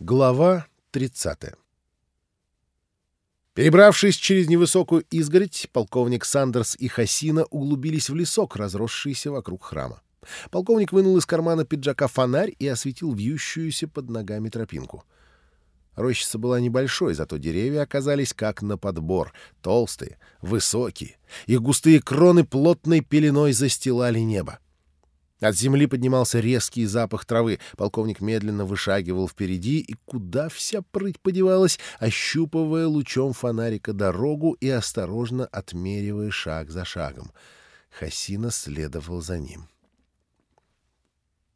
Глава 30 Перебравшись через невысокую изгородь, полковник Сандерс и Хасина углубились в лесок, разросшийся вокруг храма. Полковник вынул из кармана пиджака фонарь и осветил вьющуюся под ногами тропинку. Рощица была небольшой, зато деревья оказались как на подбор, толстые, высокие. Их густые кроны плотной пеленой застилали небо. От земли поднимался резкий запах травы. Полковник медленно вышагивал впереди, и куда вся прыть подевалась, ощупывая лучом фонарика дорогу и осторожно отмеривая шаг за шагом. Хасина следовал за ним.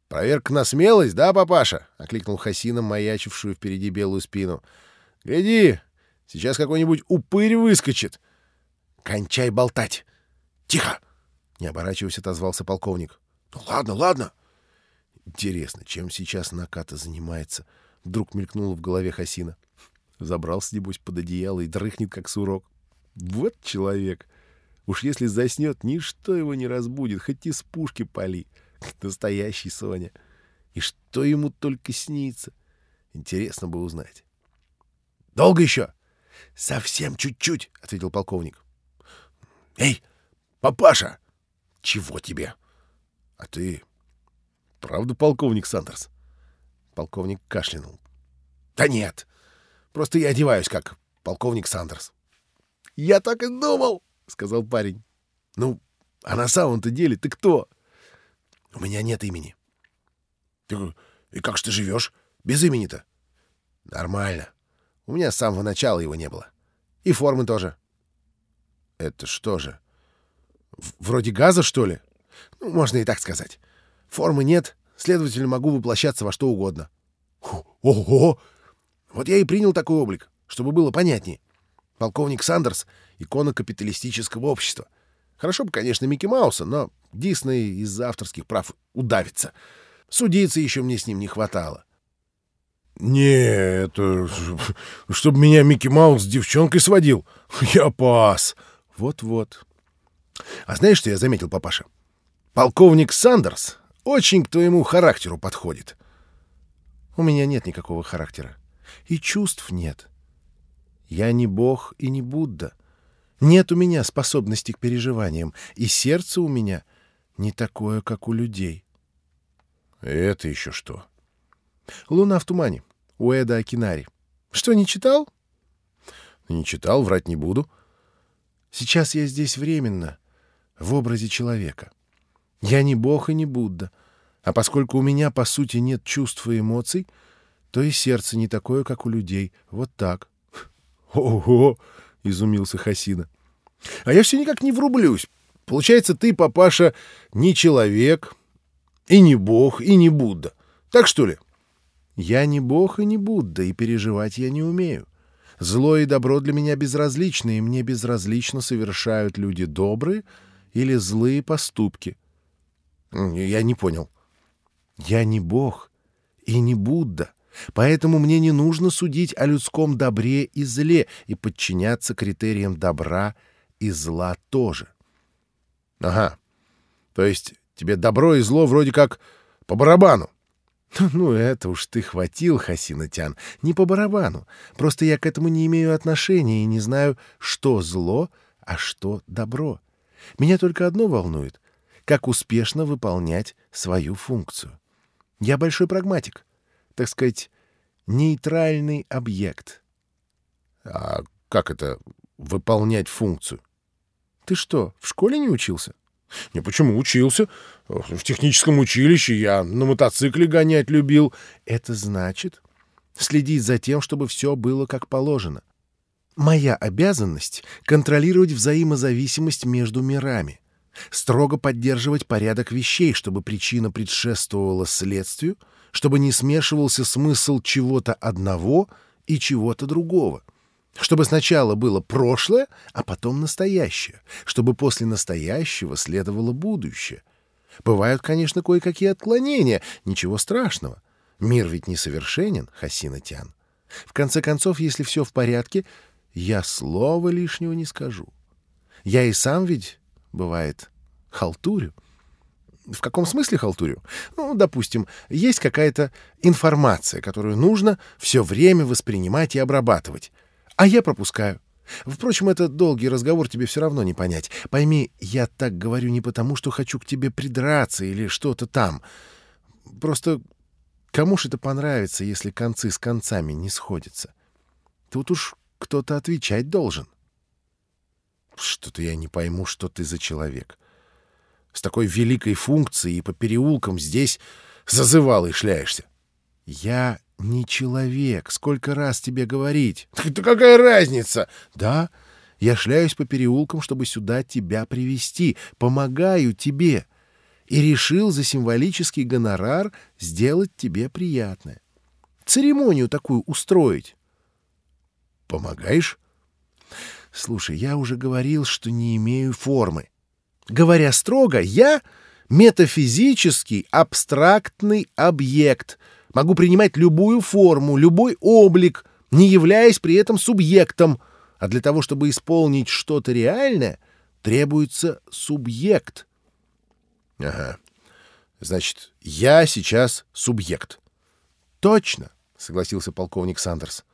«Проверка на смелость, да, папаша?» — окликнул Хасина, маячившую впереди белую спину. «Гляди, сейчас какой-нибудь упырь выскочит!» «Кончай болтать!» «Тихо!» — не оборачиваясь, отозвался полковник. Ладно, ладно. Интересно, чем сейчас Наката занимается? Вдруг мелькнуло в голове Хасина. Забрался, небось, под одеяло и дрыхнет, как сурок. Вот человек. Уж если заснет, ничто его не разбудит, хоть из пушки пали. Настоящий Соня. И что ему только снится? Интересно бы узнать. «Долго еще?» «Совсем чуть-чуть», — ответил полковник. «Эй, папаша!» «Чего тебе?» — А ты правда полковник Сандерс? Полковник кашлянул. — Да нет, просто я одеваюсь как полковник Сандерс. — Я так и думал, — сказал парень. — Ну, а на самом-то деле ты кто? — У меня нет имени. — И как же ты живешь без имени-то? — Нормально. У меня с самого начала его не было. И формы тоже. — Это что же? Вроде газа, что ли? — ну, можно и так сказать. Формы нет, следовательно, могу воплощаться во что угодно. Ого! Вот я и принял такой облик, чтобы было понятнее. Полковник Сандерс — икона капиталистического общества. Хорошо бы, конечно, Микки Мауса, но Дисней из-за авторских прав удавится. Судиться еще мне с ним не хватало. «Не, это... чтобы меня Микки Маус с девчонкой сводил. Я пас!» «Вот-вот. А знаешь, что я заметил, папаша? Полковник Сандерс очень к твоему характеру подходит. У меня нет никакого характера. И чувств нет. Я не бог и не Будда. Нет у меня способности к переживаниям, и сердце у меня не такое, как у людей. Это еще что? Луна в тумане. Уэда Акинари. Что, не читал? Не читал, врать не буду. Сейчас я здесь временно, в образе человека. — я не Бог и не Будда. А поскольку у меня, по сути, нет чувств и эмоций, то и сердце не такое, как у людей. Вот так. — Ого! — изумился Хасина. — А я все никак не врублюсь. Получается, ты, папаша, не человек, и не Бог, и не Будда. Так что ли? — Я не Бог и не Будда, и переживать я не умею. Зло и добро для меня безразличны, и мне безразлично совершают люди добрые или злые поступки — я не понял. Я не Бог и не Будда, поэтому мне не нужно судить о людском добре и зле и подчиняться критериям добра и зла тоже. Ага. То есть тебе добро и зло вроде как по барабану. Ну, это уж ты хватил, Хасинатян. Не по барабану. Просто я к этому не имею отношения и не знаю, что зло, а что добро. Меня только одно волнует как успешно выполнять свою функцию. Я большой прагматик, так сказать, нейтральный объект. А как это выполнять функцию? Ты что, в школе не учился? Не, почему учился? В техническом училище я на мотоцикле гонять любил. Это значит следить за тем, чтобы все было как положено. Моя обязанность — контролировать взаимозависимость между мирами строго поддерживать порядок вещей, чтобы причина предшествовала следствию, чтобы не смешивался смысл чего-то одного и чего-то другого, чтобы сначала было прошлое, а потом настоящее, чтобы после настоящего следовало будущее. Бывают, конечно, кое-какие отклонения, ничего страшного. Мир ведь несовершенен, Хасина Тян. В конце концов, если все в порядке, я слова лишнего не скажу. Я и сам ведь бывает, халтурю. В каком смысле халтурю? Ну, допустим, есть какая-то информация, которую нужно все время воспринимать и обрабатывать. А я пропускаю. Впрочем, это долгий разговор тебе все равно не понять. Пойми, я так говорю не потому, что хочу к тебе придраться или что-то там. Просто кому ж это понравится, если концы с концами не сходятся? Тут уж кто-то отвечать должен. Что-то я не пойму, что ты за человек. С такой великой функцией и по переулкам здесь зазывал и шляешься. Я не человек. Сколько раз тебе говорить? Да какая разница? Да, я шляюсь по переулкам, чтобы сюда тебя привести. Помогаю тебе. И решил за символический гонорар сделать тебе приятное. Церемонию такую устроить. Помогаешь? Слушай, я уже говорил, что не имею формы. Говоря строго, я метафизический абстрактный объект. Могу принимать любую форму, любой облик, не являясь при этом субъектом. А для того, чтобы исполнить что-то реальное, требуется субъект. Ага. Значит, я сейчас субъект. Точно, согласился полковник Сандерс.